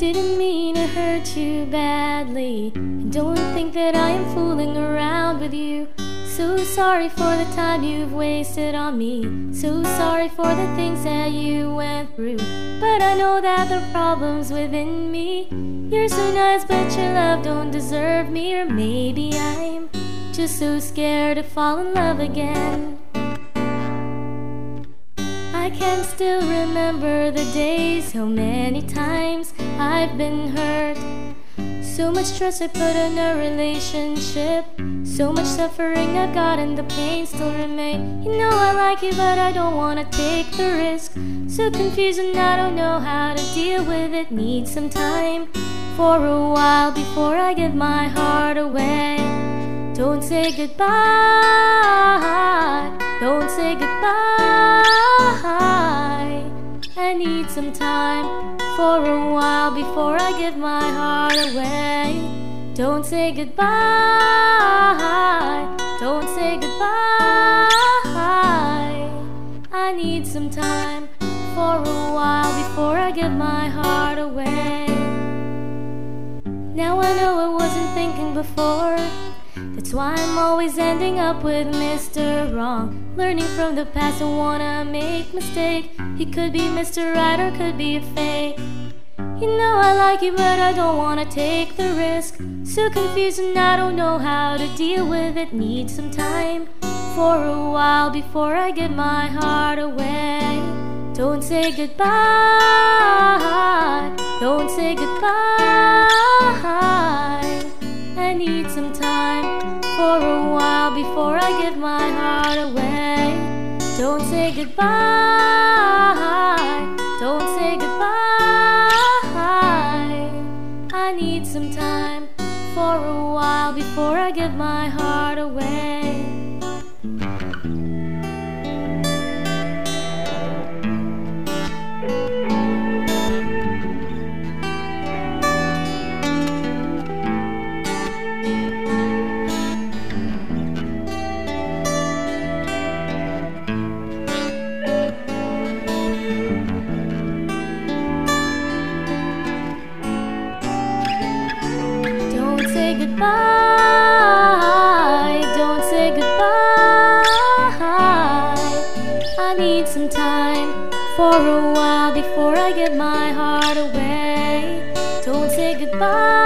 hurt you badly. And don't think that I am fooling around with you. So sorry for the time you've wasted on me. So sorry for the things that you went through. But I know that the problems within me. You're so nice, but your love don't deserve me. Or maybe I'm just so scared to fall in love again. I can still remember the days, how many times I've been hurt. So much trust I put in a relationship. So much suffering I've got and the pain still remain. You know I like you, but I don't wanna take the risk. So confused and I don't know how to deal with it. Need some time for a while before I give my heart away. Don't say goodbye. Don't say goodbye. Need some time for a while before I give my heart away. Don't say goodbye. Don't say goodbye. I need some time for a while before I give my heart away. Now I know I wasn't thinking before. That's why I'm always ending up with Mr. Wrong. Learning from the past, I wanna make mistake. He could be Mr. Right or could be a fake. You know I like you, but I don't wanna take the risk. So confused and I don't know how to deal with it. Need some time for a while before I give my heart away. Don't say goodbye. Don't say goodbye. Give my heart away. Don't say goodbye. Don't say goodbye. I need some time for a while before I give my heart say goodbye. Don't say goodbye. I need some time for a while before I give my heart away. Don't say goodbye.